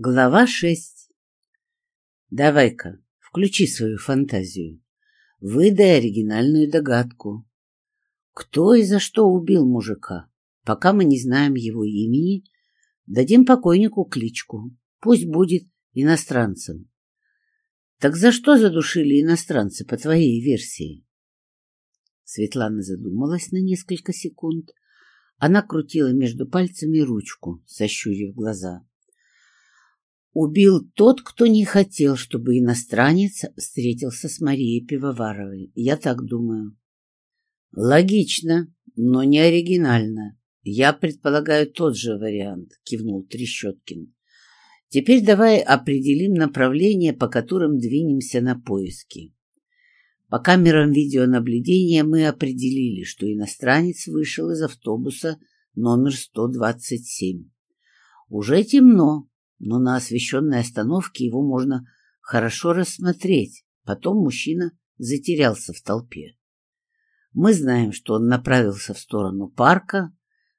Глава шесть. Давай-ка, включи свою фантазию. Выдай оригинальную догадку. Кто и за что убил мужика? Пока мы не знаем его имени, дадим покойнику кличку. Пусть будет иностранцем. Так за что задушили иностранцы, по твоей версии? Светлана задумалась на несколько секунд. Она крутила между пальцами ручку, сощурив глаза. Убил тот, кто не хотел, чтобы иностранец встретился с Марией Пивоваровой. Я так думаю. Логично, но не оригинально. Я предполагаю тот же вариант, кивнул Трещоткин. Теперь давай определим направление, по которым двинемся на поиски. По камерам видеонаблюдения мы определили, что иностранец вышел из автобуса номер 127. Уже темно, но на освещенной остановке его можно хорошо рассмотреть. Потом мужчина затерялся в толпе. Мы знаем, что он направился в сторону парка.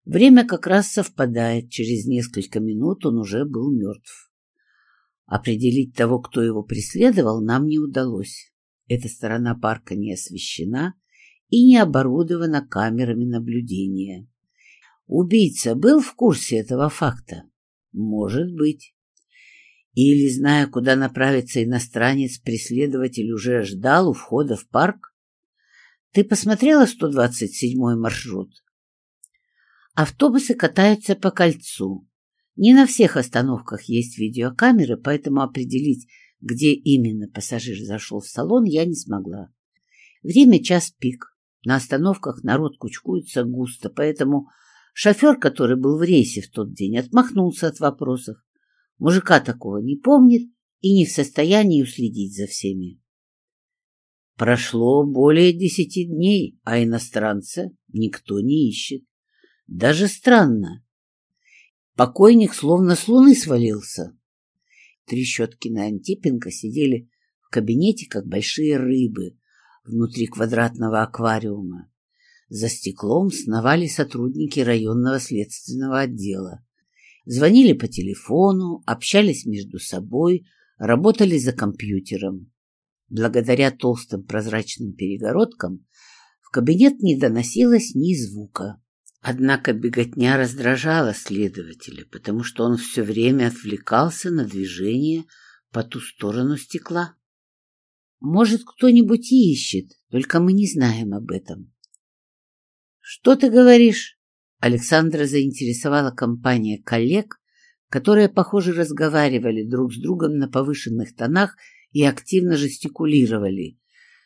Время как раз совпадает. Через несколько минут он уже был мертв. Определить того, кто его преследовал, нам не удалось. Эта сторона парка не освещена и не оборудована камерами наблюдения. Убийца был в курсе этого факта? Может быть. Или, зная, куда направится иностранец, преследователь уже ждал у входа в парк? Ты посмотрела 127-й маршрут? Автобусы катаются по кольцу. Не на всех остановках есть видеокамеры, поэтому определить, где именно пассажир зашел в салон, я не смогла. Время час пик. На остановках народ кучкуется густо, поэтому Шофер, который был в рейсе в тот день, отмахнулся от вопросов. Мужика такого не помнит и не в состоянии уследить за всеми. Прошло более десяти дней, а иностранца никто не ищет. Даже странно. Покойник словно с луны свалился. Трещоткина и Антипенко сидели в кабинете, как большие рыбы, внутри квадратного аквариума. За стеклом сновали сотрудники районного следственного отдела. Звонили по телефону, общались между собой, работали за компьютером. Благодаря толстым прозрачным перегородкам в кабинет не доносилось ни звука. Однако беготня раздражала следователя, потому что он все время отвлекался на движение по ту сторону стекла. Может, кто-нибудь ищет, только мы не знаем об этом. «Что ты говоришь?» Александра заинтересовала компания коллег, которые, похоже, разговаривали друг с другом на повышенных тонах и активно жестикулировали.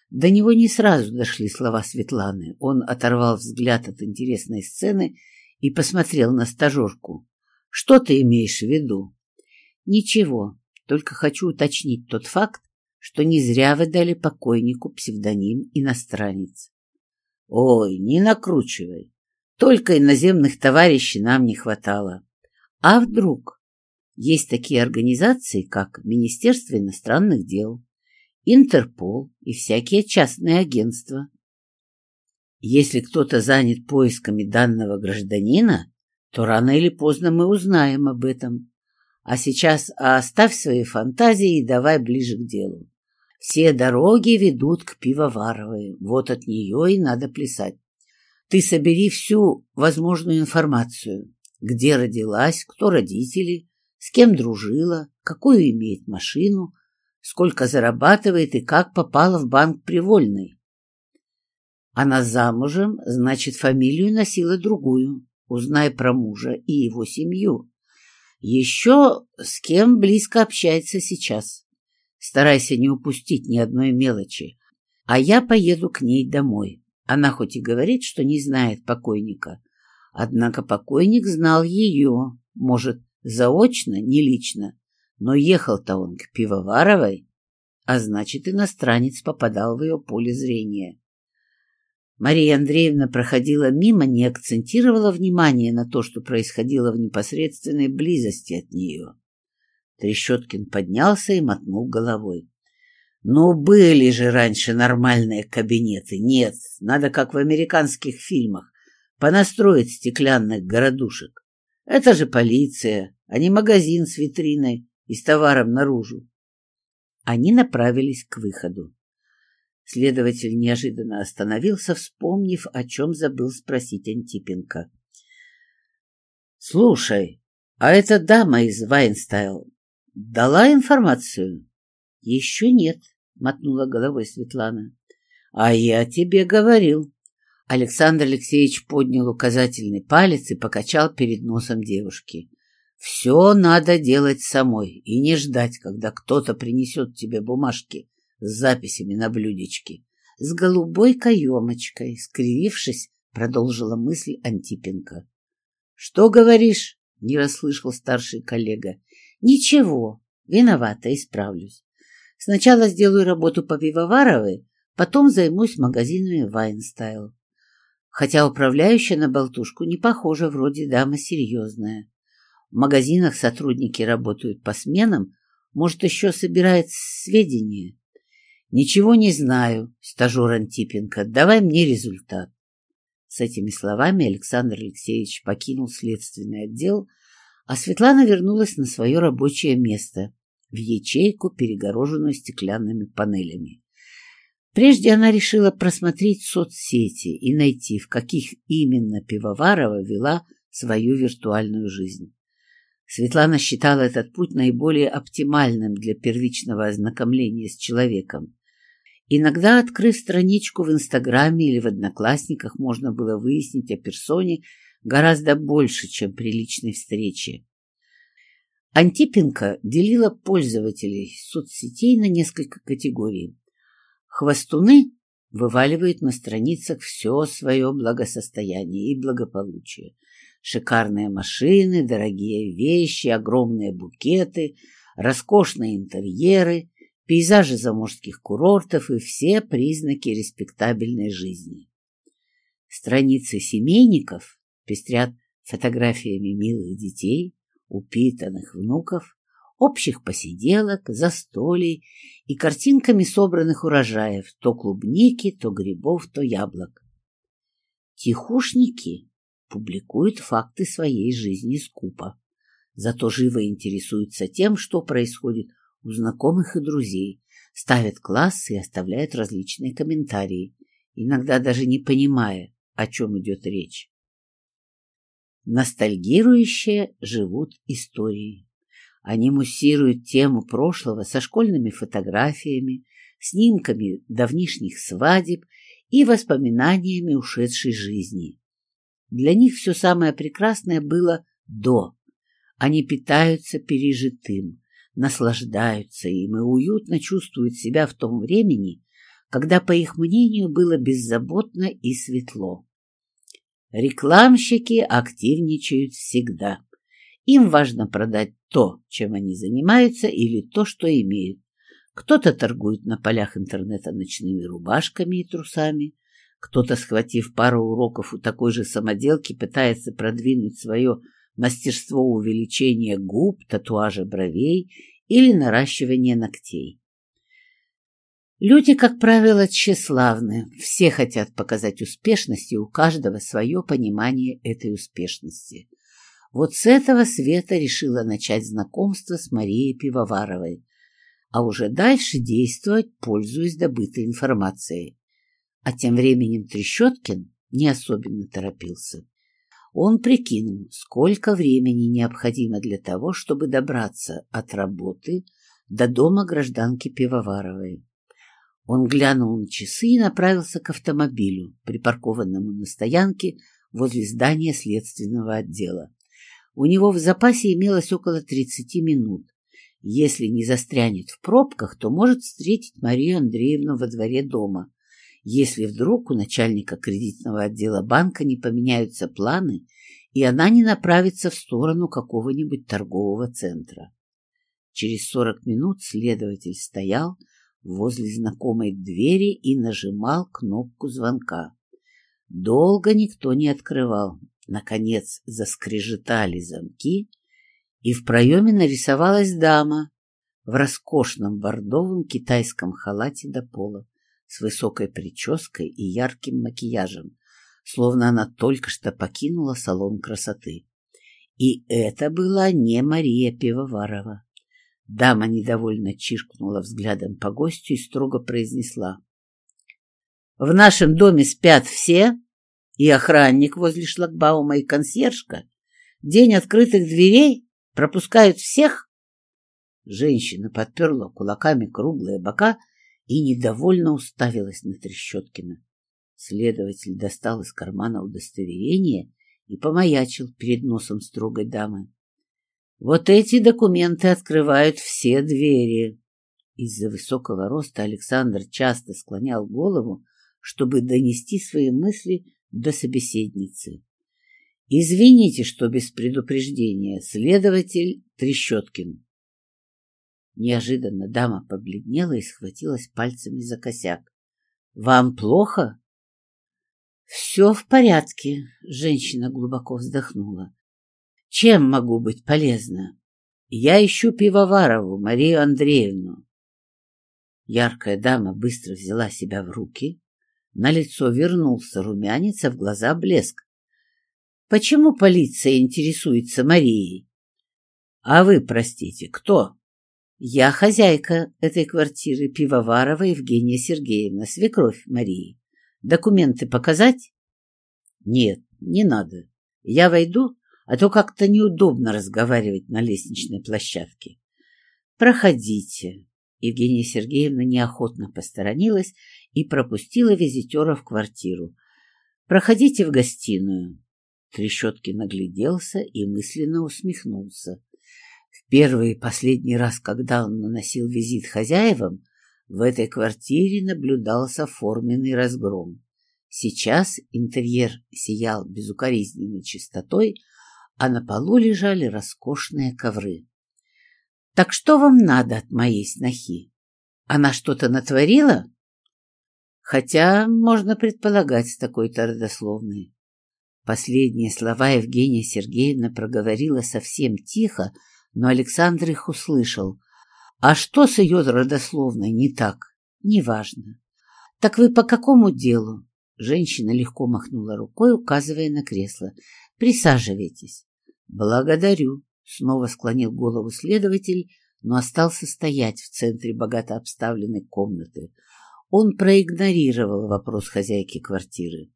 До него не сразу дошли слова Светланы. Он оторвал взгляд от интересной сцены и посмотрел на стажерку. «Что ты имеешь в виду?» «Ничего, только хочу уточнить тот факт, что не зря вы дали покойнику псевдоним «Иностранец». Ой, не накручивай. Только иноземных товарищей нам не хватало. А вдруг? Есть такие организации, как Министерство иностранных дел, Интерпол и всякие частные агентства. Если кто-то занят поисками данного гражданина, то рано или поздно мы узнаем об этом. А сейчас оставь свои фантазии и давай ближе к делу. Все дороги ведут к Пивоваровой. Вот от нее и надо плясать. Ты собери всю возможную информацию. Где родилась, кто родители, с кем дружила, какую имеет машину, сколько зарабатывает и как попала в банк Привольный. Она замужем, значит, фамилию носила другую. Узнай про мужа и его семью. Еще с кем близко общается сейчас. Старайся не упустить ни одной мелочи. А я поеду к ней домой. Она хоть и говорит, что не знает покойника, однако покойник знал ее, может, заочно, не лично, но ехал-то он к Пивоваровой, а значит, иностранец попадал в ее поле зрения. Мария Андреевна проходила мимо, не акцентировала внимание на то, что происходило в непосредственной близости от нее. Трещоткин поднялся и мотнул головой. «Ну, были же раньше нормальные кабинеты. Нет, надо, как в американских фильмах, понастроить стеклянных городушек. Это же полиция, а не магазин с витриной, и с товаром наружу. Они направились к выходу. Следователь неожиданно остановился, вспомнив, о чем забыл спросить Антипенко. — Слушай, а эта дама из Вайнстайл дала информацию? — Еще нет, — мотнула головой Светлана. — А я тебе говорил. Александр Алексеевич поднял указательный палец и покачал перед носом девушки. Все надо делать самой и не ждать, когда кто-то принесет тебе бумажки с записями на блюдечке. С голубой каемочкой, скривившись, продолжила мысль Антипенко. — Что говоришь? — не расслышал старший коллега. — Ничего, виновата, исправлюсь. Сначала сделаю работу по Пивоваровой, потом займусь магазинами Вайнстайл. Хотя управляющая на болтушку не похожа, вроде дама серьезная. В магазинах сотрудники работают по сменам, может, еще собирает сведения. Ничего не знаю, стажер Антипенко, давай мне результат. С этими словами Александр Алексеевич покинул следственный отдел, а Светлана вернулась на свое рабочее место, в ячейку, перегороженную стеклянными панелями. Прежде она решила просмотреть соцсети и найти, в каких именно Пивоварова вела свою виртуальную жизнь. Светлана считала этот путь наиболее оптимальным для первичного ознакомления с человеком. Иногда, открыв страничку в Инстаграме или в Одноклассниках, можно было выяснить о персоне гораздо больше, чем при личной встрече. Антипенко делила пользователей соцсетей на несколько категорий. Хвостуны вываливают на страницах все свое благосостояние и благополучие – Шикарные машины, дорогие вещи, огромные букеты, роскошные интерьеры, пейзажи заморских курортов и все признаки респектабельной жизни. Страницы семейников пестрят фотографиями милых детей, упитанных внуков, общих посиделок, застолий и картинками собранных урожаев, то клубники, то грибов, то яблок. Тихушники публикует факты своей жизни скупо. Зато живо интересуется тем, что происходит у знакомых и друзей, ставят классы и оставляют различные комментарии, иногда даже не понимая, о чем идет речь. Ностальгирующие живут историей. Они муссируют тему прошлого со школьными фотографиями, снимками давнишних свадеб и воспоминаниями ушедшей жизни. Для них все самое прекрасное было до. Они питаются пережитым, наслаждаются им и уютно чувствуют себя в том времени, когда, по их мнению, было беззаботно и светло. Рекламщики активничают всегда. Им важно продать то, чем они занимаются, или то, что имеют. Кто-то торгует на полях интернета ночными рубашками и трусами, кто-то, схватив пару уроков у такой же самоделки, пытается продвинуть свое мастерство увеличения губ, татуажа бровей или наращивания ногтей. Люди, как правило, тщеславны. Все хотят показать успешность, и у каждого свое понимание этой успешности. Вот с этого Света решила начать знакомство с Марией Пивоваровой, а уже дальше действовать, пользуясь добытой информацией. А тем временем Трещоткин не особенно торопился. Он прикинул, сколько времени необходимо для того, чтобы добраться от работы до дома гражданки Пивоваровой. Он глянул на часы и направился к автомобилю, припаркованному на стоянке возле здания следственного отдела. У него в запасе имелось около 30 минут. Если не застрянет в пробках, то может встретить Марию Андреевну во дворе дома, если вдруг у начальника кредитного отдела банка не поменяются планы, и она не направится в сторону какого-нибудь торгового центра. Через сорок минут следователь стоял возле знакомой двери и нажимал кнопку звонка. Долго никто не открывал. Наконец заскрежетали замки, и в проеме нарисовалась дама в роскошном бордовом китайском халате до пола с высокой прической и ярким макияжем, словно она только что покинула салон красоты. И это была не Мария Пивоварова. Дама недовольно чиркнула взглядом по гостю и строго произнесла. В нашем доме спят все, и охранник возле шлагбаума, и консьержка. День открытых дверей пропускают всех. Женщина подперла кулаками круглые бока и недовольно уставилась на Трещоткина. Следователь достал из кармана удостоверение и помаячил перед носом строгой дамы. Вот эти документы открывают все двери. Из-за высокого роста Александр часто склонял голову, чтобы донести свои мысли до собеседницы. «Извините, что без предупреждения. Следователь Трещоткин». Неожиданно дама побледнела и схватилась пальцами за косяк. «Вам плохо?» «Все в порядке», — женщина глубоко вздохнула. «Чем могу быть полезна? Я ищу Пивоварову Марию Андреевну». Яркая дама быстро взяла себя в руки, на лицо вернулся румянец, а в глаза блеск. Почему полиция интересуется Марией? А вы, простите, кто? Я хозяйка этой квартиры Пивоварова Евгения Сергеевна, свекровь Марии. Документы показать? Нет, не надо. Я войду, а то как-то неудобно разговаривать на лестничной площадке. Проходите. Евгения Сергеевна неохотно посторонилась и пропустила визитера в квартиру. «Проходите в гостиную». Трещоткин нагляделся и мысленно усмехнулся. В первый и последний раз, когда он наносил визит хозяевам, в этой квартире наблюдался форменный разгром. Сейчас интерьер сиял безукоризненной чистотой, а на полу лежали роскошные ковры. «Так что вам надо от моей снохи? Она что-то натворила?» Хотя можно предполагать с такой-то родословной. Последние слова Евгения Сергеевна проговорила совсем тихо, но Александр их услышал. А что с ее родословной не так? Неважно. Так вы по какому делу? Женщина легко махнула рукой, указывая на кресло. Присаживайтесь. Благодарю. Снова склонил голову следователь, но остался стоять в центре богато обставленной комнаты. Он проигнорировал вопрос хозяйки квартиры.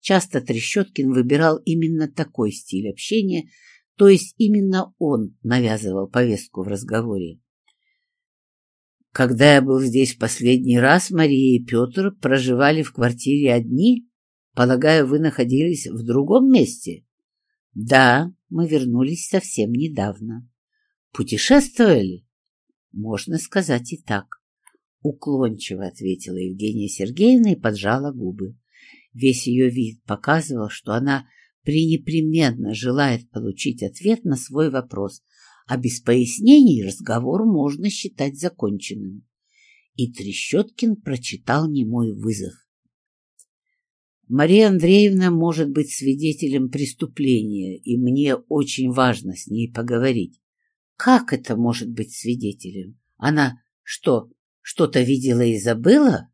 Часто Трещоткин выбирал именно такой стиль общения, то есть именно он навязывал повестку в разговоре. Когда я был здесь в последний раз, Мария и Петр проживали в квартире одни. Полагаю, вы находились в другом месте? Да, мы вернулись совсем недавно. Путешествовали? Можно сказать и так. Уклончиво ответила Евгения Сергеевна и поджала губы. Весь ее вид показывал, что она пренепременно желает получить ответ на свой вопрос, а без пояснений разговор можно считать законченным. И Трещоткин прочитал немой вызов. Мария Андреевна может быть свидетелем преступления, и мне очень важно с ней поговорить. Как это может быть свидетелем? Она что, что-то видела и забыла?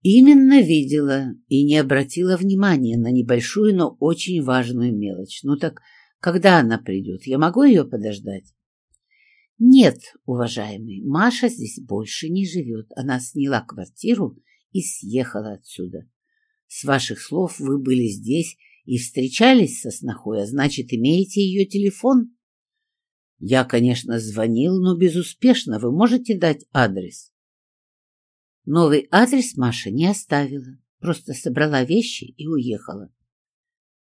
Именно видела и не обратила внимания на небольшую, но очень важную мелочь. Ну так когда она придет? Я могу ее подождать? Нет, уважаемый, Маша здесь больше не живет. Она сняла квартиру и съехала отсюда. С ваших слов вы были здесь и встречались со снохой, а значит, имеете ее телефон? Я, конечно, звонил, но безуспешно. Вы можете дать адрес? Новый адрес Маша не оставила. Просто собрала вещи и уехала.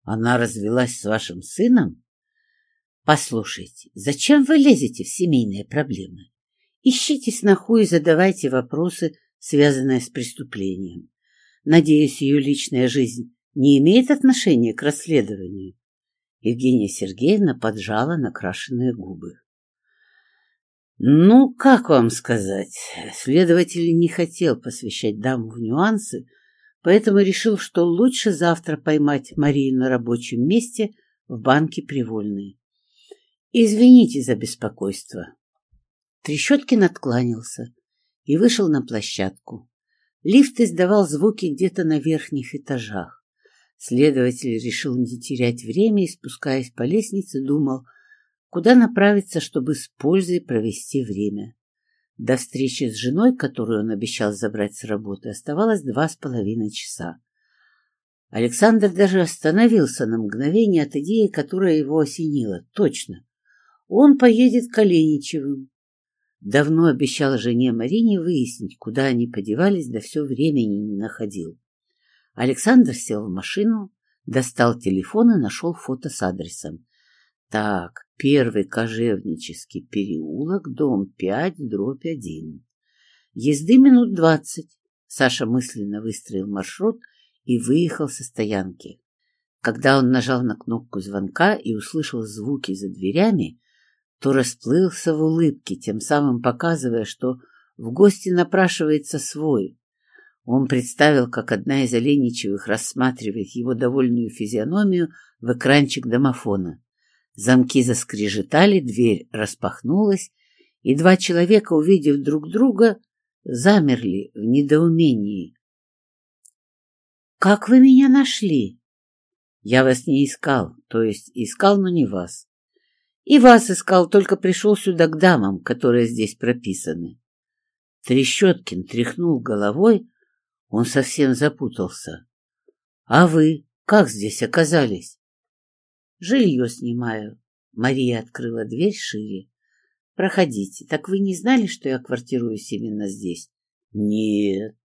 Она развелась с вашим сыном? Послушайте, зачем вы лезете в семейные проблемы? Ищите сноху и задавайте вопросы, связанные с преступлением. Надеюсь, ее личная жизнь не имеет отношения к расследованию. Евгения Сергеевна поджала накрашенные губы. Ну, как вам сказать, следователь не хотел посвящать даму в нюансы, поэтому решил, что лучше завтра поймать Марию на рабочем месте в банке Привольной. Извините за беспокойство. Трещоткин откланялся и вышел на площадку. Лифт издавал звуки где-то на верхних этажах. Следователь решил не терять время и, спускаясь по лестнице, думал, куда направиться, чтобы с пользой провести время. До встречи с женой, которую он обещал забрать с работы, оставалось два с половиной часа. Александр даже остановился на мгновение от идеи, которая его осенила. Точно. Он поедет к Оленичевым. Давно обещал жене Марине выяснить, куда они подевались, да все времени не находил. Александр сел в машину, достал телефон и нашел фото с адресом. Так, первый кожевнический переулок, дом 5, дробь 1. Езды минут двадцать. Саша мысленно выстроил маршрут и выехал со стоянки. Когда он нажал на кнопку звонка и услышал звуки за дверями, то расплылся в улыбке, тем самым показывая, что в гости напрашивается свой. Он представил, как одна из Оленичевых рассматривает его довольную физиономию в экранчик домофона. Замки заскрежетали, дверь распахнулась, и два человека, увидев друг друга, замерли в недоумении. «Как вы меня нашли?» «Я вас не искал, то есть искал, но не вас. И вас искал, только пришел сюда к дамам, которые здесь прописаны». Трещоткин тряхнул головой, он совсем запутался. «А вы как здесь оказались?» Жилье снимаю. Мария открыла дверь шире. Проходите. Так вы не знали, что я квартируюсь именно здесь? Нет.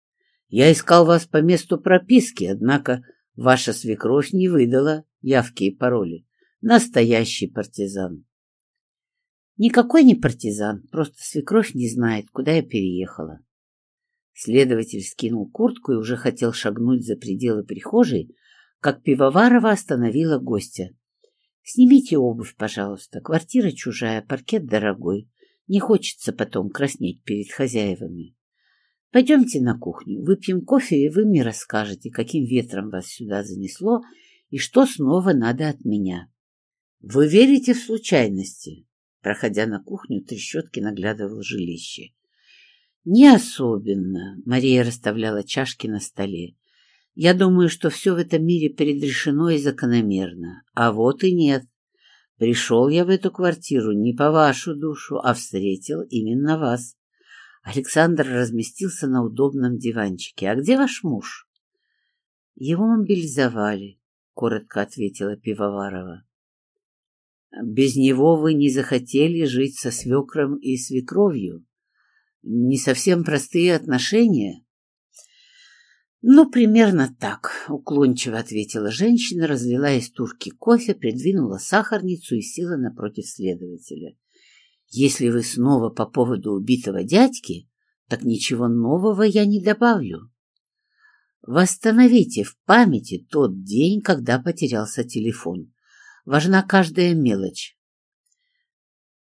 Я искал вас по месту прописки, однако ваша свекровь не выдала явки и пароли. Настоящий партизан. Никакой не партизан, просто свекровь не знает, куда я переехала. Следователь скинул куртку и уже хотел шагнуть за пределы прихожей, как Пивоварова остановила гостя. Снимите обувь, пожалуйста. Квартира чужая, паркет дорогой. Не хочется потом краснеть перед хозяевами. Пойдемте на кухню, выпьем кофе, и вы мне расскажете, каким ветром вас сюда занесло и что снова надо от меня. Вы верите в случайности? Проходя на кухню, Трещотки наглядывал жилище. Не особенно. Мария расставляла чашки на столе. Я думаю, что все в этом мире предрешено и закономерно. А вот и нет. Пришел я в эту квартиру не по вашу душу, а встретил именно вас. Александр разместился на удобном диванчике. А где ваш муж? Его мобилизовали, коротко ответила Пивоварова. Без него вы не захотели жить со свекром и свекровью? Не совсем простые отношения? «Ну, примерно так», — уклончиво ответила женщина, разлила из турки кофе, придвинула сахарницу и села напротив следователя. «Если вы снова по поводу убитого дядьки, так ничего нового я не добавлю. Восстановите в памяти тот день, когда потерялся телефон. Важна каждая мелочь.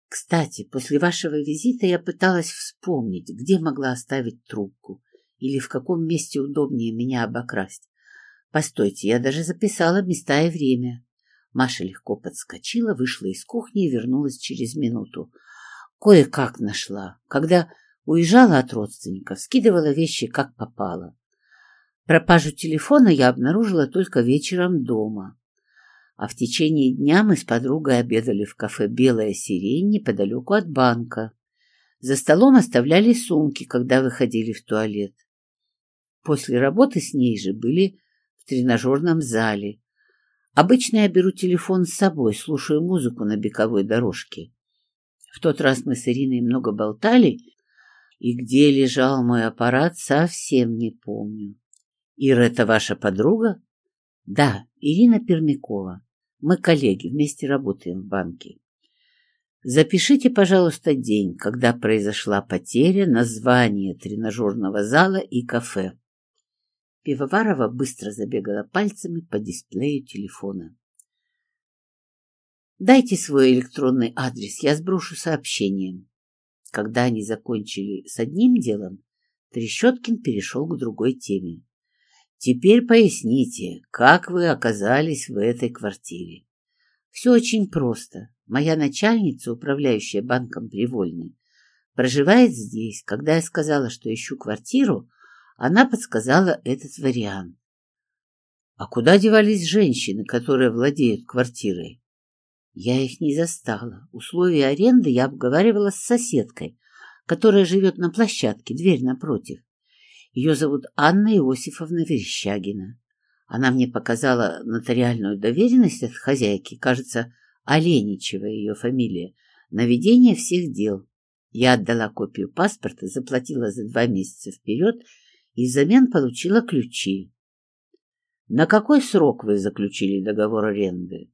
Кстати, после вашего визита я пыталась вспомнить, где могла оставить трубку или в каком месте удобнее меня обокрасть. Постойте, я даже записала места и время. Маша легко подскочила, вышла из кухни и вернулась через минуту. Кое-как нашла. Когда уезжала от родственников, скидывала вещи как попало. Пропажу телефона я обнаружила только вечером дома. А в течение дня мы с подругой обедали в кафе «Белая сирень» неподалеку от банка. За столом оставляли сумки, когда выходили в туалет. После работы с ней же были в тренажерном зале. Обычно я беру телефон с собой, слушаю музыку на беговой дорожке. В тот раз мы с Ириной много болтали, и где лежал мой аппарат, совсем не помню. Ира, это ваша подруга? Да, Ирина Пермякова. Мы коллеги, вместе работаем в банке. Запишите, пожалуйста, день, когда произошла потеря, название тренажерного зала и кафе. Пивоварова быстро забегала пальцами по дисплею телефона. «Дайте свой электронный адрес, я сброшу сообщением». Когда они закончили с одним делом, Трещоткин перешел к другой теме. «Теперь поясните, как вы оказались в этой квартире?» «Все очень просто. Моя начальница, управляющая банком Привольной, проживает здесь. Когда я сказала, что ищу квартиру, она подсказала этот вариант. А куда девались женщины, которые владеют квартирой? Я их не застала. Условия аренды я обговаривала с соседкой, которая живет на площадке, дверь напротив. Ее зовут Анна Иосифовна Верещагина. Она мне показала нотариальную доверенность от хозяйки, кажется, Оленичева ее фамилия, на ведение всех дел. Я отдала копию паспорта, заплатила за два месяца вперед и взамен получила ключи. На какой срок вы заключили договор аренды?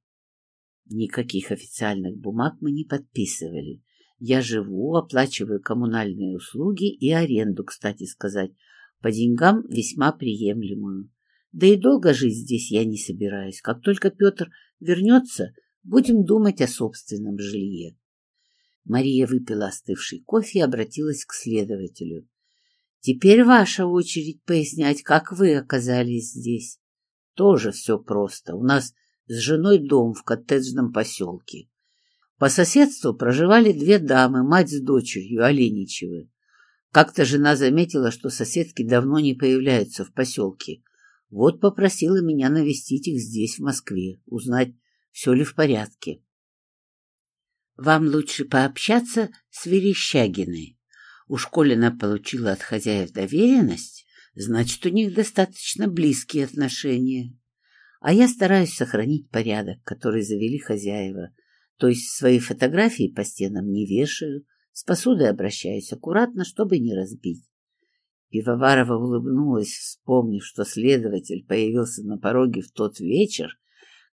Никаких официальных бумаг мы не подписывали. Я живу, оплачиваю коммунальные услуги и аренду, кстати сказать, по деньгам весьма приемлемую. Да и долго жить здесь я не собираюсь. Как только Петр вернется, будем думать о собственном жилье. Мария выпила остывший кофе и обратилась к следователю. Теперь ваша очередь пояснять, как вы оказались здесь. Тоже все просто. У нас с женой дом в коттеджном поселке. По соседству проживали две дамы, мать с дочерью, Оленичевы. Как-то жена заметила, что соседки давно не появляются в поселке, вот попросила меня навестить их здесь, в Москве, узнать, все ли в порядке. Вам лучше пообщаться с Верещагиной. У Колина получила от хозяев доверенность, значит, у них достаточно близкие отношения. А я стараюсь сохранить порядок, который завели хозяева, то есть свои фотографии по стенам не вешаю, с посудой обращаюсь аккуратно, чтобы не разбить. Пивоварова улыбнулась, вспомнив, что следователь появился на пороге в тот вечер,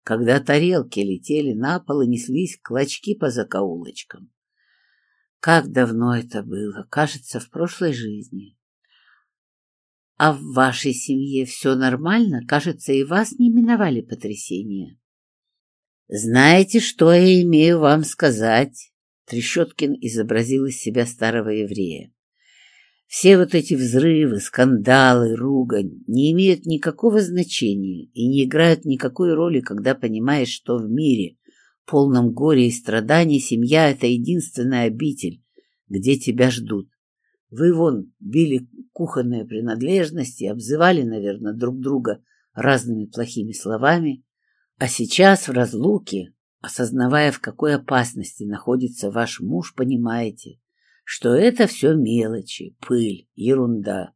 когда тарелки летели на пол и неслись клочки по закоулочкам. Как давно это было, кажется, в прошлой жизни. А в вашей семье все нормально? Кажется, и вас не миновали потрясения. Знаете, что я имею вам сказать? Трещоткин изобразил из себя старого еврея. Все вот эти взрывы, скандалы, ругань не имеют никакого значения и не играют никакой роли, когда понимаешь, что в мире, полном горя и страданий, семья — это единственная обитель, где тебя ждут. Вы вон били кухонные принадлежности, обзывали, наверное, друг друга разными плохими словами, а сейчас в разлуке, осознавая, в какой опасности находится ваш муж, понимаете, что это все мелочи, пыль, ерунда.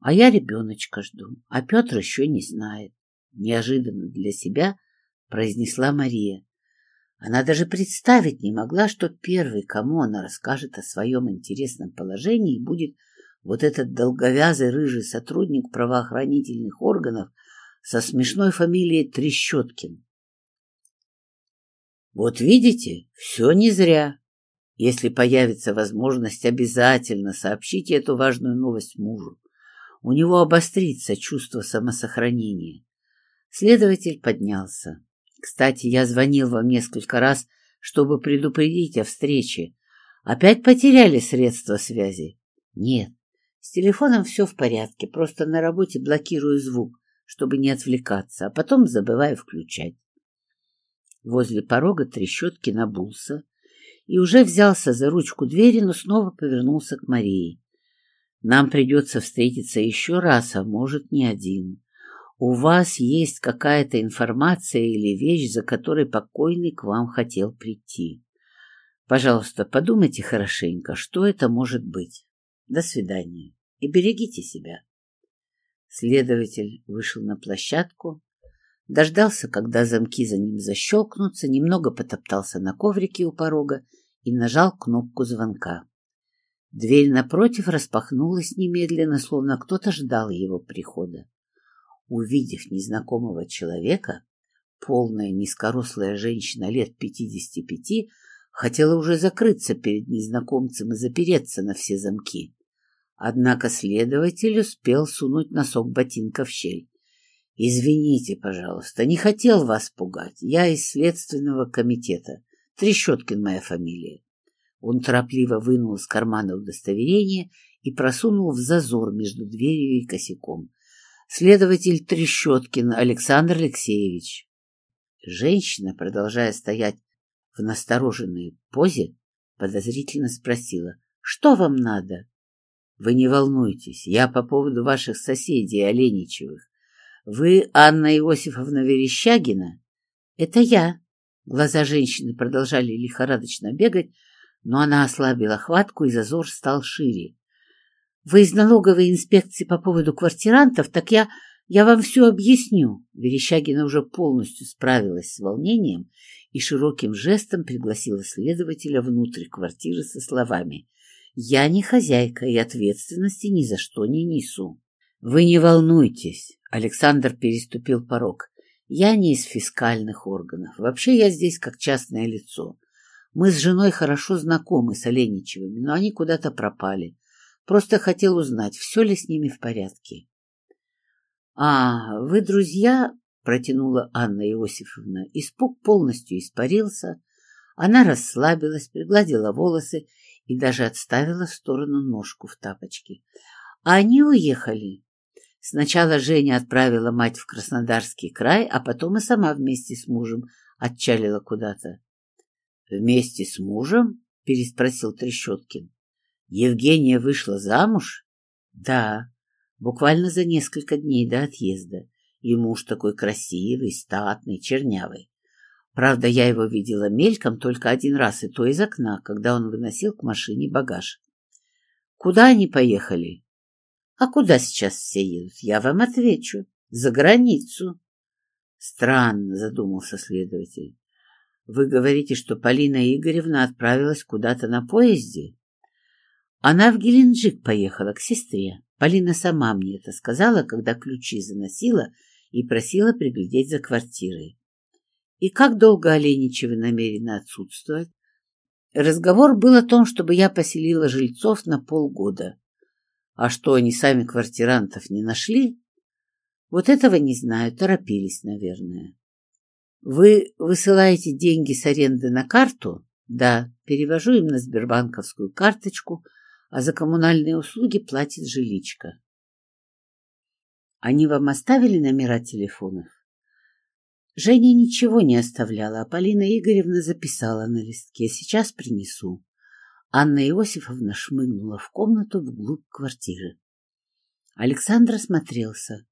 А я ребеночка жду, а Петр еще не знает. Неожиданно для себя произнесла Мария. Она даже представить не могла, что первый, кому она расскажет о своем интересном положении, будет вот этот долговязый рыжий сотрудник правоохранительных органов со смешной фамилией Трещоткин. Вот видите, все не зря. Если появится возможность, обязательно сообщите эту важную новость мужу. У него обострится чувство самосохранения. Следователь поднялся. Кстати, я звонил вам несколько раз, чтобы предупредить о встрече. Опять потеряли средства связи? Нет. С телефоном все в порядке, просто на работе блокирую звук, чтобы не отвлекаться, а потом забываю включать. Возле порога трещотки набулся, и уже взялся за ручку двери, но снова повернулся к Марии. «Нам придется встретиться еще раз, а может, не один. У вас есть какая-то информация или вещь, за которой покойный к вам хотел прийти. Пожалуйста, подумайте хорошенько, что это может быть. До свидания и берегите себя». Следователь вышел на площадку, дождался, когда замки за ним защелкнутся, немного потоптался на коврике у порога и нажал кнопку звонка. Дверь напротив распахнулась немедленно, словно кто-то ждал его прихода. Увидев незнакомого человека, полная низкорослая женщина лет пятидесяти пяти хотела уже закрыться перед незнакомцем и запереться на все замки. Однако следователь успел сунуть носок ботинка в щель. «Извините, пожалуйста, не хотел вас пугать. Я из следственного комитета. Трещоткин моя фамилия». Он торопливо вынул из кармана удостоверение и просунул в зазор между дверью и косяком. «Следователь Трещоткин Александр Алексеевич». Женщина, продолжая стоять в настороженной позе, подозрительно спросила, «Что вам надо?» «Вы не волнуйтесь, я по поводу ваших соседей Оленичевых. Вы Анна Иосифовна Верещагина? Это я. Глаза женщины продолжали лихорадочно бегать, но она ослабила хватку, и зазор стал шире. «Вы из налоговой инспекции по поводу квартирантов? Так я, я вам все объясню». Верещагина уже полностью справилась с волнением и широким жестом пригласила следователя внутрь квартиры со словами «Я не хозяйка и ответственности ни за что не несу». «Вы не волнуйтесь», — Александр переступил порог. Я не из фискальных органов. Вообще я здесь как частное лицо. Мы с женой хорошо знакомы с Оленичевыми, но они куда-то пропали. Просто хотел узнать, все ли с ними в порядке. — А, вы друзья? — протянула Анна Иосифовна. Испуг полностью испарился. Она расслабилась, пригладила волосы и даже отставила в сторону ножку в тапочке. — А они уехали. Сначала Женя отправила мать в Краснодарский край, а потом и сама вместе с мужем отчалила куда-то. — Вместе с мужем? — переспросил Трещоткин. — Евгения вышла замуж? — Да, буквально за несколько дней до отъезда. И муж такой красивый, статный, чернявый. Правда, я его видела мельком только один раз, и то из окна, когда он выносил к машине багаж. — Куда они поехали? А куда сейчас все едут? Я вам отвечу. За границу. Странно, задумался следователь. Вы говорите, что Полина Игоревна отправилась куда-то на поезде? Она в Геленджик поехала к сестре. Полина сама мне это сказала, когда ключи заносила и просила приглядеть за квартирой. И как долго Оленичевы намерены отсутствовать? Разговор был о том, чтобы я поселила жильцов на полгода. А что, они сами квартирантов не нашли? Вот этого не знаю, торопились, наверное. Вы высылаете деньги с аренды на карту? Да, перевожу им на сбербанковскую карточку, а за коммунальные услуги платит жиличка. Они вам оставили номера телефонов? Женя ничего не оставляла, а Полина Игоревна записала на листке. Сейчас принесу. Анна Иосифовна шмыгнула в комнату вглубь квартиры. Александр осмотрелся.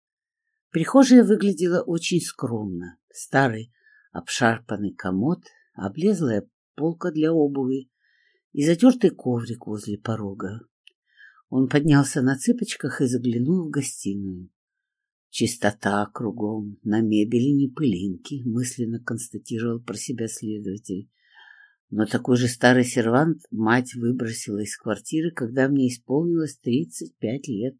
Прихожая выглядела очень скромно. Старый обшарпанный комод, облезлая полка для обуви и затертый коврик возле порога. Он поднялся на цыпочках и заглянул в гостиную. Чистота кругом, на мебели не пылинки, мысленно констатировал про себя следователь. Но такой же старый сервант мать выбросила из квартиры, когда мне исполнилось тридцать пять лет.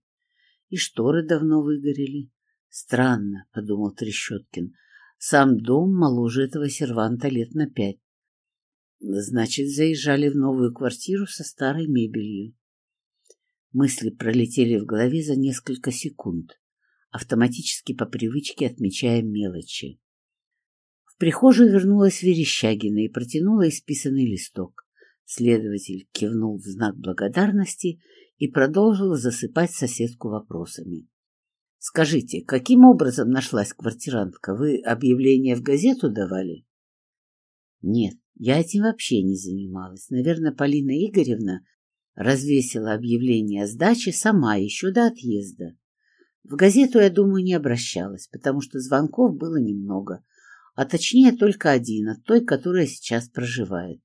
И шторы давно выгорели. Странно, — подумал Трещоткин. Сам дом моложе этого серванта лет на пять. Значит, заезжали в новую квартиру со старой мебелью. Мысли пролетели в голове за несколько секунд, автоматически по привычке отмечая мелочи. В прихожую вернулась Верещагина и протянула исписанный листок. Следователь кивнул в знак благодарности и продолжил засыпать соседку вопросами. — Скажите, каким образом нашлась квартирантка? Вы объявление в газету давали? — Нет, я этим вообще не занималась. Наверное, Полина Игоревна развесила объявление о сдаче сама еще до отъезда. В газету, я думаю, не обращалась, потому что звонков было немного — а точнее только один, от той, которая сейчас проживает.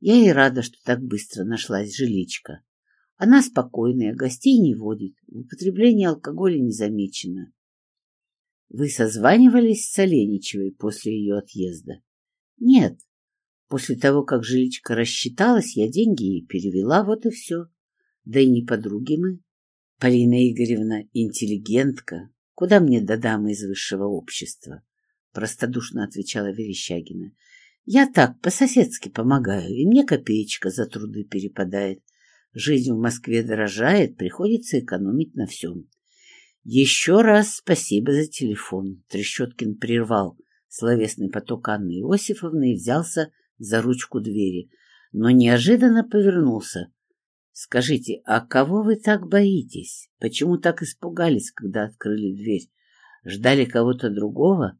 Я и рада, что так быстро нашлась жиличка. Она спокойная, гостей не водит, в употреблении алкоголя не замечено. Вы созванивались с Оленичевой после ее отъезда? Нет. После того, как жиличка рассчиталась, я деньги ей перевела, вот и все. Да и не подруги мы. Полина Игоревна интеллигентка. Куда мне до дамы из высшего общества? — простодушно отвечала Верещагина. «Я так, по-соседски помогаю, и мне копеечка за труды перепадает. Жизнь в Москве дорожает, приходится экономить на всем». «Еще раз спасибо за телефон», — Трещоткин прервал словесный поток Анны Иосифовны и взялся за ручку двери, но неожиданно повернулся. «Скажите, а кого вы так боитесь? Почему так испугались, когда открыли дверь? Ждали кого-то другого?»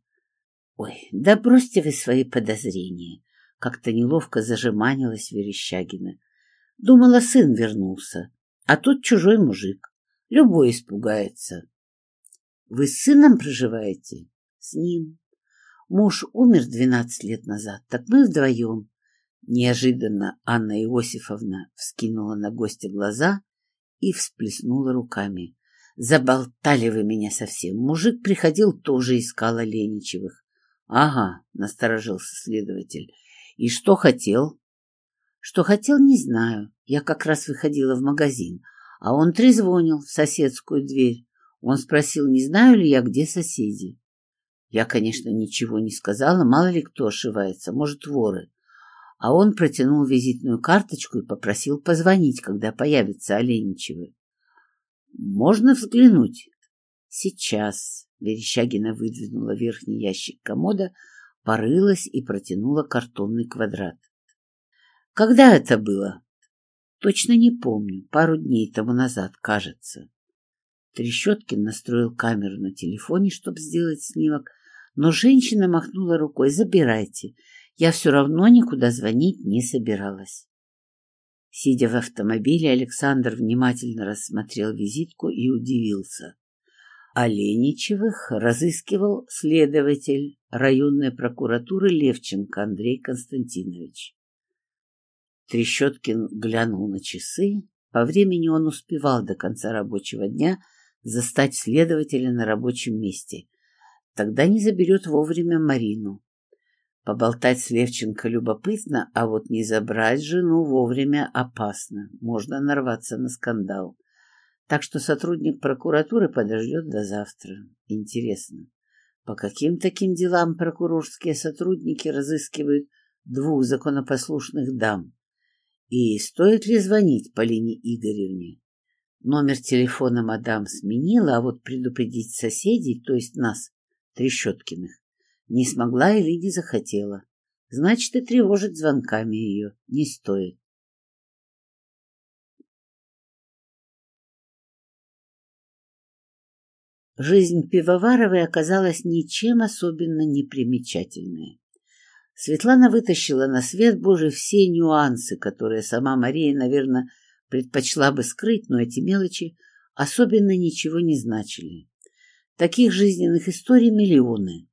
Ой, да бросьте вы свои подозрения. Как-то неловко зажиманилась Верещагина. Думала, сын вернулся, а тут чужой мужик. Любой испугается. Вы с сыном проживаете? С ним. Муж умер двенадцать лет назад, так мы вдвоем. Неожиданно Анна Иосифовна вскинула на гостя глаза и всплеснула руками. Заболтали вы меня совсем. Мужик приходил, тоже искал Оленичевых. — Ага, — насторожился следователь. — И что хотел? — Что хотел, не знаю. Я как раз выходила в магазин, а он трезвонил в соседскую дверь. Он спросил, не знаю ли я, где соседи. Я, конечно, ничего не сказала, мало ли кто ошивается, может, воры. А он протянул визитную карточку и попросил позвонить, когда появится Оленичевы. «Можно взглянуть?» «Сейчас». Верещагина выдвинула верхний ящик комода, порылась и протянула картонный квадрат. «Когда это было?» «Точно не помню. Пару дней тому назад, кажется». Трещоткин настроил камеру на телефоне, чтобы сделать снимок, но женщина махнула рукой «Забирайте, я все равно никуда звонить не собиралась». Сидя в автомобиле, Александр внимательно рассмотрел визитку и удивился. Оленичевых разыскивал следователь районной прокуратуры Левченко Андрей Константинович. Трещоткин глянул на часы. По времени он успевал до конца рабочего дня застать следователя на рабочем месте. Тогда не заберет вовремя Марину. Поболтать с Левченко любопытно, а вот не забрать жену вовремя опасно. Можно нарваться на скандал. Так что сотрудник прокуратуры подождет до завтра. Интересно, по каким таким делам прокурорские сотрудники разыскивают двух законопослушных дам? И стоит ли звонить Полине Игоревне? Номер телефона мадам сменила, а вот предупредить соседей, то есть нас, Трещоткиных, не смогла или не захотела. Значит, и тревожить звонками ее не стоит. Жизнь Пивоваровой оказалась ничем особенно непримечательной. Светлана вытащила на свет Божий все нюансы, которые сама Мария, наверное, предпочла бы скрыть, но эти мелочи особенно ничего не значили. Таких жизненных историй миллионы.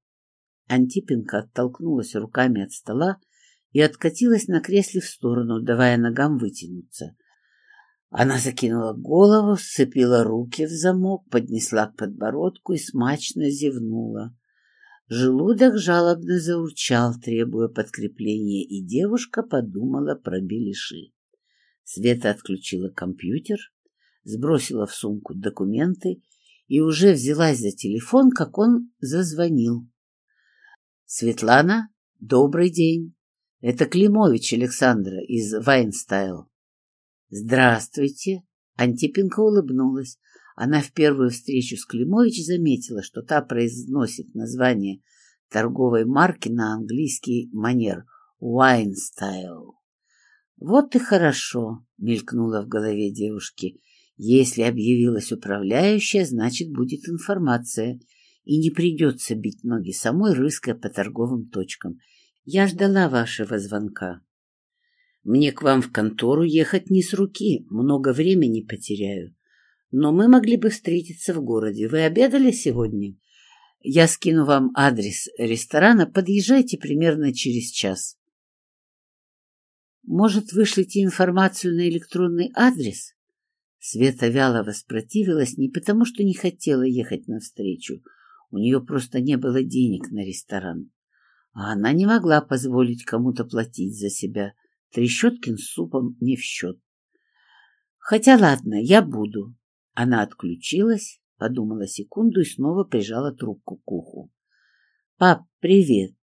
Антипенко оттолкнулась руками от стола и откатилась на кресле в сторону, давая ногам вытянуться. Она закинула голову, сцепила руки в замок, поднесла к подбородку и смачно зевнула. Желудок жалобно заурчал, требуя подкрепления, и девушка подумала про беляши. Света отключила компьютер, сбросила в сумку документы и уже взялась за телефон, как он зазвонил. «Светлана, добрый день. Это Климович Александра из Вайнстайл». «Здравствуйте». Антипенко улыбнулась. Она в первую встречу с Климович заметила, что та произносит название торговой марки на английский манер «Вайнстайл». «Вот и хорошо», — мелькнуло в голове девушки. Если объявилась управляющая, значит, будет информация, и не придется бить ноги самой, рыская по торговым точкам. Я ждала вашего звонка. Мне к вам в контору ехать не с руки, много времени потеряю. Но мы могли бы встретиться в городе. Вы обедали сегодня? Я скину вам адрес ресторана, подъезжайте примерно через час. Может, вышлите информацию на электронный адрес? Света вяло воспротивилась не потому, что не хотела ехать навстречу. У нее просто не было денег на ресторан. А она не могла позволить кому-то платить за себя. Трещоткин с супом не в счет. Хотя ладно, я буду. Она отключилась, подумала секунду и снова прижала трубку к уху. «Пап, привет.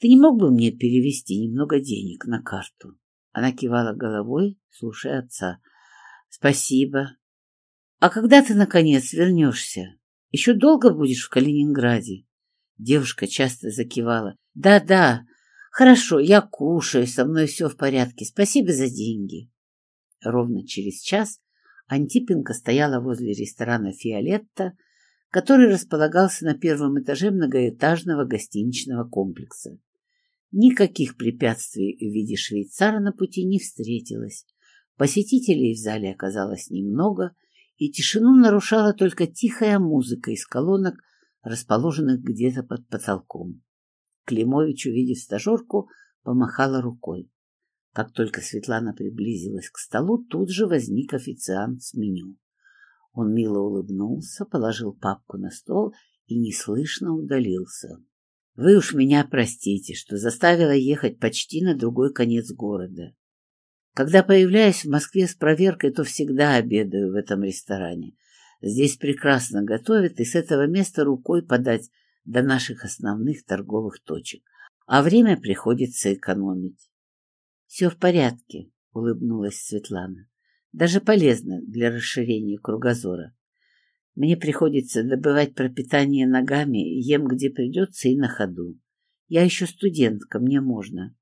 Ты не мог бы мне перевести немного денег на карту?» Она кивала головой, слушая отца. Спасибо. А когда ты, наконец, вернешься? Еще долго будешь в Калининграде? Девушка часто закивала. Да-да, хорошо, я кушаю, со мной все в порядке. Спасибо за деньги. Ровно через час Антипенко стояла возле ресторана «Фиолетта», который располагался на первом этаже многоэтажного гостиничного комплекса. Никаких препятствий в виде швейцара на пути не встретилось. Посетителей в зале оказалось немного, и тишину нарушала только тихая музыка из колонок, расположенных где-то под потолком. Климович, увидев стажерку, помахала рукой. Как только Светлана приблизилась к столу, тут же возник официант с меню. Он мило улыбнулся, положил папку на стол и неслышно удалился. Вы уж меня простите, что заставила ехать почти на другой конец города. Когда появляюсь в Москве с проверкой, то всегда обедаю в этом ресторане. Здесь прекрасно готовят, и с этого места рукой подать до наших основных торговых точек. А время приходится экономить. — Все в порядке, — улыбнулась Светлана. — Даже полезно для расширения кругозора. Мне приходится добывать пропитание ногами, ем где придется и на ходу. Я еще студентка, мне можно.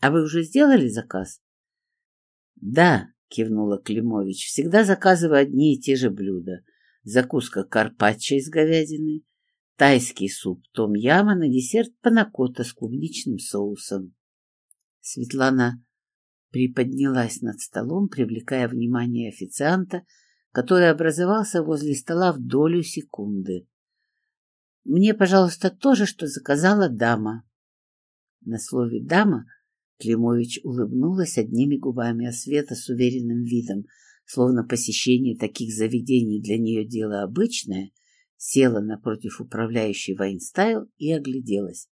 А вы уже сделали заказ? Да, кивнула Климович, всегда заказываю одни и те же блюда. Закуска карпаччо из говядины, тайский суп том-яма, на десерт панакота с клубничным соусом. Светлана приподнялась над столом, привлекая внимание официанта, который образовался возле стола в долю секунды. «Мне, пожалуйста, то же, что заказала дама». На слове «дама» Климович улыбнулась одними губами, а Света с уверенным видом, словно посещение таких заведений для нее дело обычное, села напротив управляющей Вайнстайл и огляделась.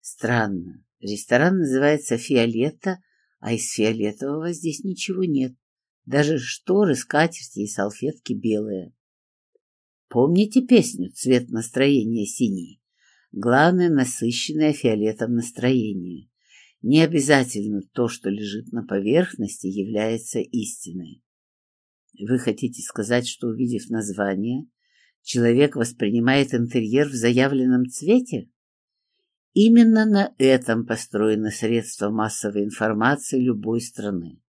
Странно. Ресторан называется «Фиолетта», а из фиолетового здесь ничего нет. Даже шторы, скатерти и салфетки белые. Помните песню «Цвет настроения синий»? Главное — насыщенное фиолетом настроение. Не обязательно то, что лежит на поверхности, является истиной. Вы хотите сказать, что, увидев название, человек воспринимает интерьер в заявленном цвете? Именно на этом построены средства массовой информации любой страны.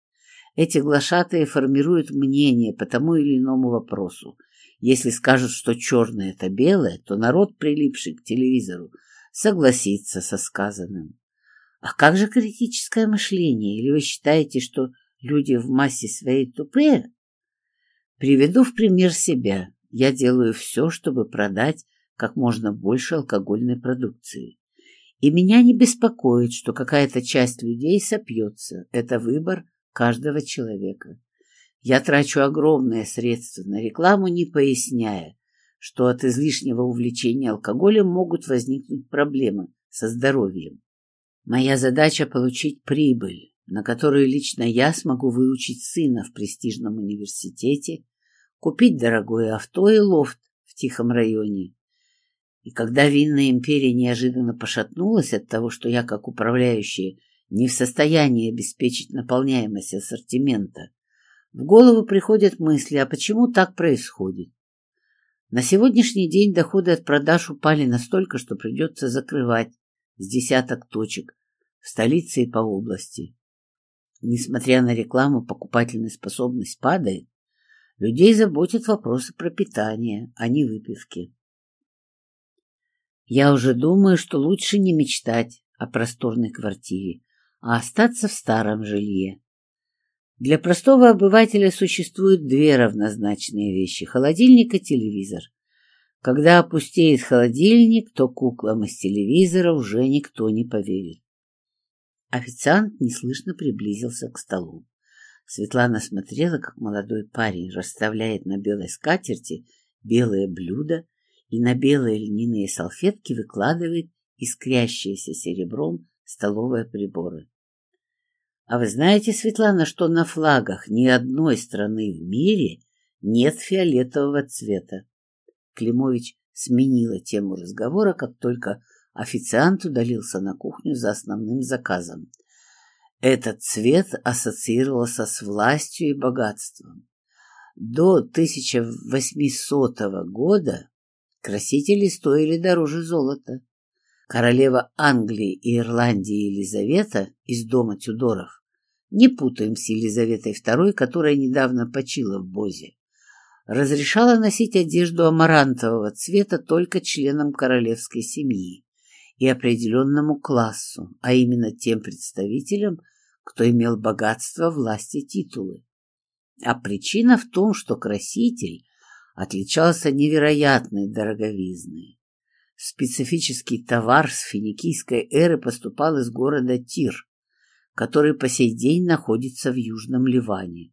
Эти глашатые формируют мнение по тому или иному вопросу. Если скажут, что черное — это белое, то народ, прилипший к телевизору, согласится со сказанным. А как же критическое мышление? Или вы считаете, что люди в массе своей тупые? Приведу в пример себя. Я делаю все, чтобы продать как можно больше алкогольной продукции. И меня не беспокоит, что какая-то часть людей сопьется. Это выбор каждого человека. Я трачу огромные средства на рекламу, не поясняя, что от излишнего увлечения алкоголем могут возникнуть проблемы со здоровьем. Моя задача — получить прибыль, на которую лично я смогу выучить сына в престижном университете, купить дорогое авто и лофт в тихом районе. И когда винная империя неожиданно пошатнулась от того, что я, как управляющая, не в состоянии обеспечить наполняемость ассортимента, в голову приходят мысли, а почему так происходит? На сегодняшний день доходы от продаж упали настолько, что придется закрывать с десяток точек в столице и по области. Несмотря на рекламу, покупательная способность падает, людей заботят вопросы пропитания, а не выпивки. Я уже думаю, что лучше не мечтать о просторной квартире, а остаться в старом жилье. Для простого обывателя существуют две равнозначные вещи – холодильник и телевизор. Когда опустеет холодильник, то куклам из телевизора уже никто не поверит. Официант неслышно приблизился к столу. Светлана смотрела, как молодой парень расставляет на белой скатерти белые блюда и на белые льняные салфетки выкладывает искрящиеся серебром столовые приборы. А вы знаете, Светлана, что на флагах ни одной страны в мире нет фиолетового цвета? Климович сменила тему разговора, как только официант удалился на кухню за основным заказом. Этот цвет ассоциировался с властью и богатством. До 1800 года красители стоили дороже золота. Королева Англии и Ирландии Елизавета из дома Тюдоров, не путаем с Елизаветой II, которая недавно почила в Бозе, разрешала носить одежду амарантового цвета только членам королевской семьи и определенному классу, а именно тем представителям, кто имел богатство, власть и титулы. А причина в том, что краситель отличался невероятной дороговизной. Специфический товар с финикийской эры поступал из города Тир, который по сей день находится в Южном Ливане.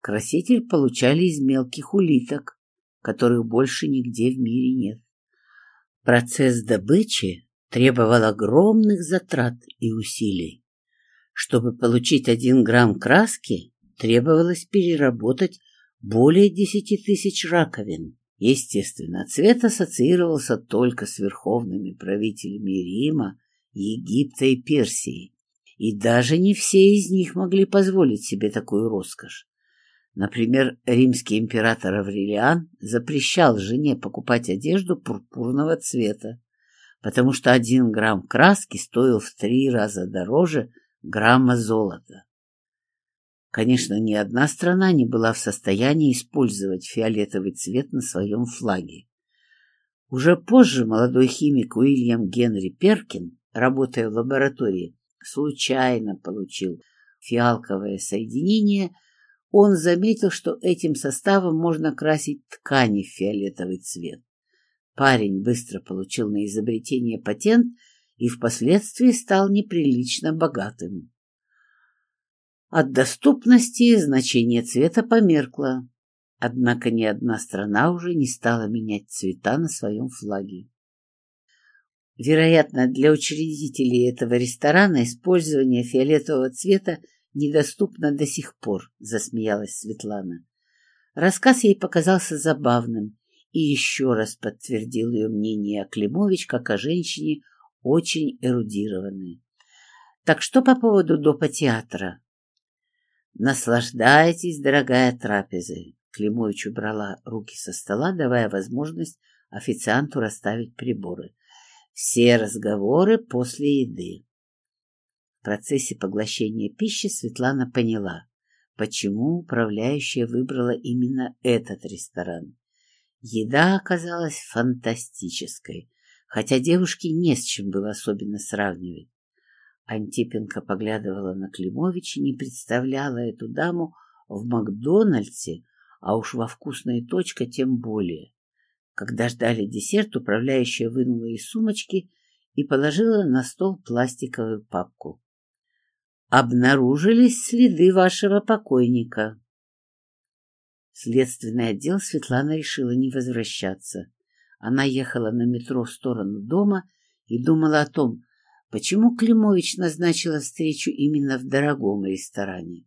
Краситель получали из мелких улиток, которых больше нигде в мире нет. Процесс добычи требовал огромных затрат и усилий. Чтобы получить один грамм краски, требовалось переработать более десяти тысяч раковин. Естественно, цвет ассоциировался только с верховными правителями Рима, Египта и Персии, и даже не все из них могли позволить себе такую роскошь. Например, римский император Аврелиан запрещал жене покупать одежду пурпурного цвета, потому что один грамм краски стоил в три раза дороже грамма золота. Конечно, ни одна страна не была в состоянии использовать фиолетовый цвет на своем флаге. Уже позже молодой химик Уильям Генри Перкин, работая в лаборатории, случайно получил фиалковое соединение, он заметил, что этим составом можно красить ткани в фиолетовый цвет. Парень быстро получил на изобретение патент и впоследствии стал неприлично богатым. От доступности значение цвета померкло, однако ни одна страна уже не стала менять цвета на своем флаге. Вероятно, для учредителей этого ресторана использование фиолетового цвета недоступно до сих пор, засмеялась Светлана. Рассказ ей показался забавным и еще раз подтвердил ее мнение о Климович как о женщине очень эрудированной. Так что по поводу допа театра? Наслаждайтесь, дорогая трапеза. Климович убрала руки со стола, давая возможность официанту расставить приборы. Все разговоры после еды. В процессе поглощения пищи Светлана поняла, почему управляющая выбрала именно этот ресторан. Еда оказалась фантастической, хотя девушке не с чем было особенно сравнивать. Антипенко поглядывала на Климовича, не представляла эту даму в Макдональдсе, а уж во вкусной точка тем более. Когда ждали десерт, управляющая вынула из сумочки и положила на стол пластиковую папку. «Обнаружились следы вашего покойника». Следственный отдел Светлана решила не возвращаться. Она ехала на метро в сторону дома и думала о том, Почему Климович назначила встречу именно в дорогом ресторане?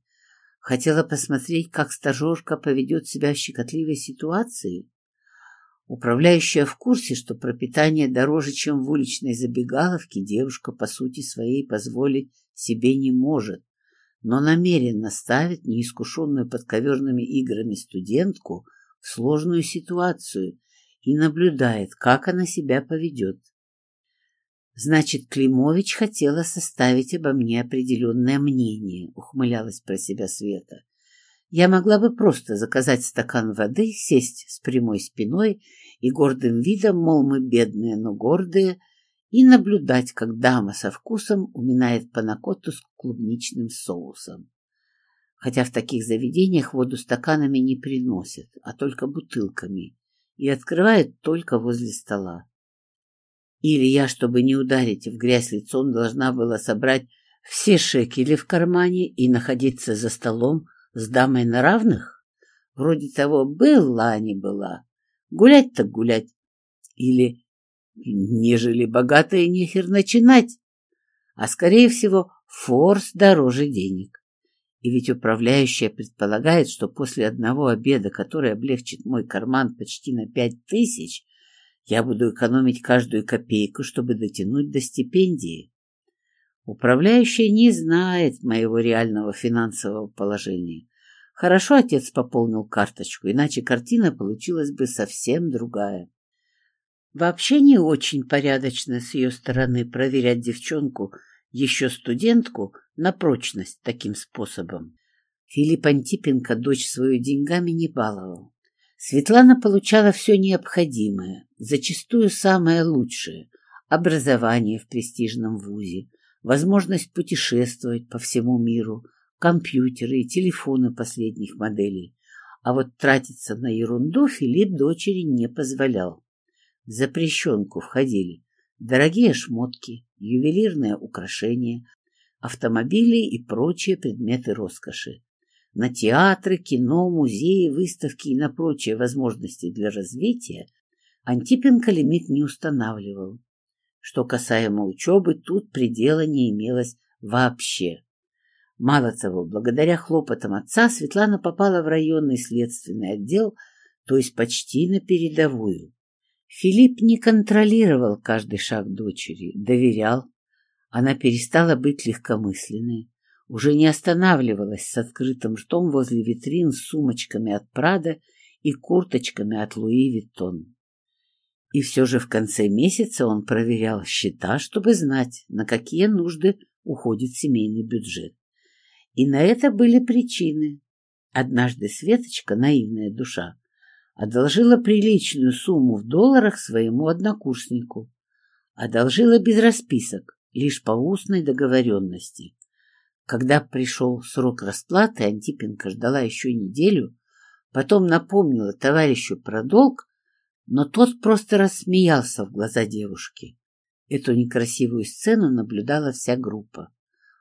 Хотела посмотреть, как стажерка поведет себя в щекотливой ситуации? Управляющая в курсе, что пропитание дороже, чем в уличной забегаловке, девушка по сути своей позволить себе не может, но намеренно ставит неискушенную подковерными играми студентку в сложную ситуацию и наблюдает, как она себя поведет. Значит, Климович хотела составить обо мне определенное мнение, ухмылялась про себя Света. Я могла бы просто заказать стакан воды, сесть с прямой спиной и гордым видом, мол, мы бедные, но гордые, и наблюдать, как дама со вкусом уминает панакотту с клубничным соусом. Хотя в таких заведениях воду стаканами не приносят, а только бутылками, и открывают только возле стола. Или я, чтобы не ударить в грязь лицом, должна была собрать все шекели в кармане и находиться за столом с дамой на равных? Вроде того, была не была. Гулять так гулять. Или, нежели богатые, нехер начинать. А, скорее всего, форс дороже денег. И ведь управляющая предполагает, что после одного обеда, который облегчит мой карман почти на пять тысяч, я буду экономить каждую копейку, чтобы дотянуть до стипендии. Управляющая не знает моего реального финансового положения. Хорошо отец пополнил карточку, иначе картина получилась бы совсем другая. Вообще не очень порядочно с ее стороны проверять девчонку, еще студентку, на прочность таким способом. Филипп Антипенко дочь свою деньгами не баловал. Светлана получала все необходимое, зачастую самое лучшее – образование в престижном вузе, возможность путешествовать по всему миру, компьютеры и телефоны последних моделей. А вот тратиться на ерунду Филипп дочери не позволял. В запрещенку входили дорогие шмотки, ювелирные украшения, автомобили и прочие предметы роскоши. На театры, кино, музеи, выставки и на прочие возможности для развития Антипенко лимит не устанавливал. Что касаемо учебы, тут предела не имелось вообще. Мало того, благодаря хлопотам отца Светлана попала в районный следственный отдел, то есть почти на передовую. Филипп не контролировал каждый шаг дочери, доверял. Она перестала быть легкомысленной, уже не останавливалась с открытым ртом возле витрин с сумочками от Прада и курточками от Луи Виттон. И все же в конце месяца он проверял счета, чтобы знать, на какие нужды уходит семейный бюджет. И на это были причины. Однажды Светочка, наивная душа, одолжила приличную сумму в долларах своему однокурснику. Одолжила без расписок, лишь по устной договоренности. Когда пришел срок расплаты, Антипенко ждала еще неделю, потом напомнила товарищу про долг, но тот просто рассмеялся в глаза девушки. Эту некрасивую сцену наблюдала вся группа.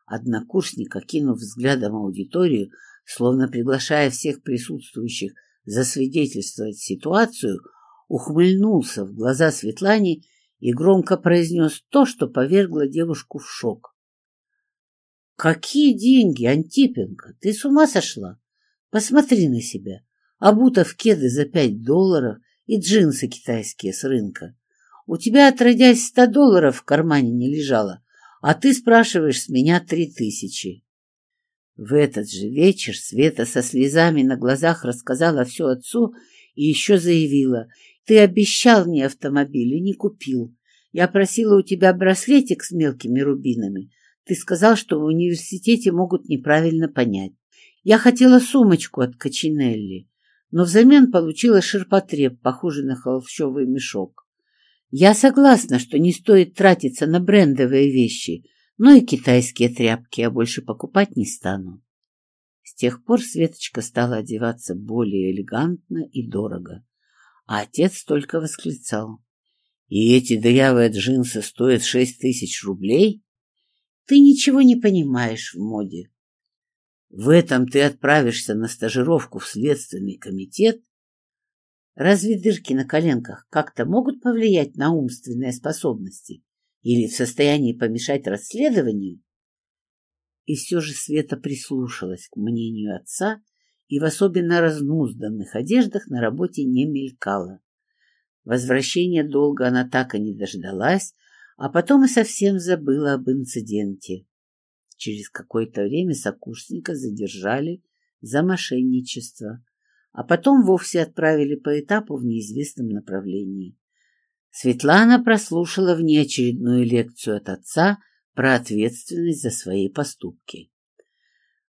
Однокурсник, окинув взглядом аудиторию, словно приглашая всех присутствующих засвидетельствовать ситуацию, ухмыльнулся в глаза Светлане и громко произнес то, что повергло девушку в шок. «Какие деньги, Антипенко? Ты с ума сошла? Посмотри на себя. Обута в кеды за пять долларов и джинсы китайские с рынка. У тебя, отродясь, ста долларов в кармане не лежало, а ты спрашиваешь с меня три тысячи. В этот же вечер Света со слезами на глазах рассказала все отцу и еще заявила, «Ты обещал мне автомобиль и не купил. Я просила у тебя браслетик с мелкими рубинами. Ты сказал, что в университете могут неправильно понять. Я хотела сумочку от Качинелли, но взамен получила ширпотреб, похожий на холщовый мешок. Я согласна, что не стоит тратиться на брендовые вещи, но и китайские тряпки я больше покупать не стану. С тех пор Светочка стала одеваться более элегантно и дорого, а отец только восклицал. «И эти дырявые джинсы стоят шесть тысяч рублей? Ты ничего не понимаешь в моде. В этом ты отправишься на стажировку в Следственный комитет? Разве дырки на коленках как-то могут повлиять на умственные способности? Или в состоянии помешать расследованию? И все же Света прислушалась к мнению отца и в особенно разнузданных одеждах на работе не мелькала. Возвращения долга она так и не дождалась, а потом и совсем забыла об инциденте. Через какое-то время сокурсника задержали за мошенничество, а потом вовсе отправили по этапу в неизвестном направлении. Светлана прослушала внеочередную лекцию от отца про ответственность за свои поступки.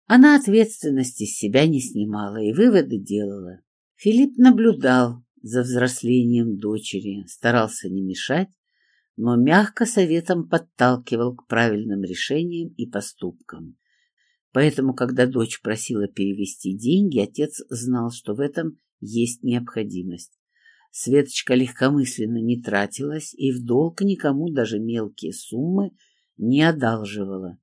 Она ответственности с себя не снимала и выводы делала. Филипп наблюдал за взрослением дочери, старался не мешать, но мягко советом подталкивал к правильным решениям и поступкам. Поэтому, когда дочь просила перевести деньги, отец знал, что в этом есть необходимость. Светочка легкомысленно не тратилась и в долг никому даже мелкие суммы не одалживала.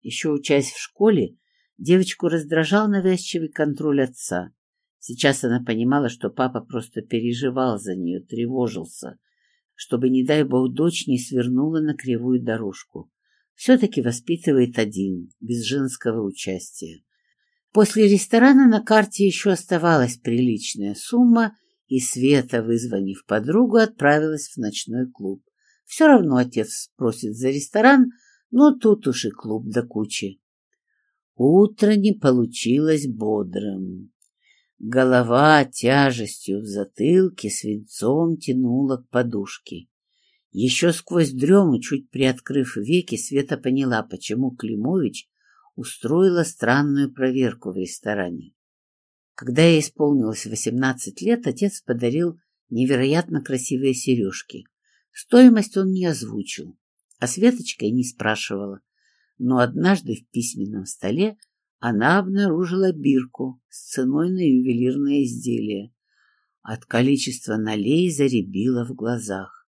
Еще учась в школе, девочку раздражал навязчивый контроль отца. Сейчас она понимала, что папа просто переживал за нее, тревожился, чтобы, не дай бог, дочь не свернула на кривую дорожку. Все-таки воспитывает один, без женского участия. После ресторана на карте еще оставалась приличная сумма — и Света, вызвонив подругу, отправилась в ночной клуб. Все равно отец просит за ресторан, но тут уж и клуб до кучи. Утро не получилось бодрым. Голова тяжестью в затылке свинцом тянула к подушке. Еще сквозь дрему, чуть приоткрыв веки, Света поняла, почему Климович устроила странную проверку в ресторане. Когда ей исполнилось восемнадцать лет, отец подарил невероятно красивые сережки. Стоимость он не озвучил, а Светочка и не спрашивала. Но однажды в письменном столе она обнаружила бирку с ценой на ювелирное изделие. От количества налей заребило в глазах.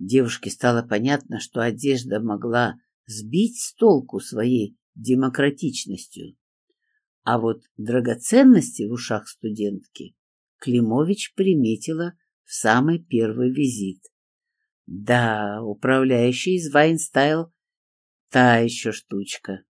Девушке стало понятно, что одежда могла сбить с толку своей демократичностью. А вот драгоценности в ушах студентки Климович приметила в самый первый визит. Да, управляющий из Вайнстайл — та еще штучка.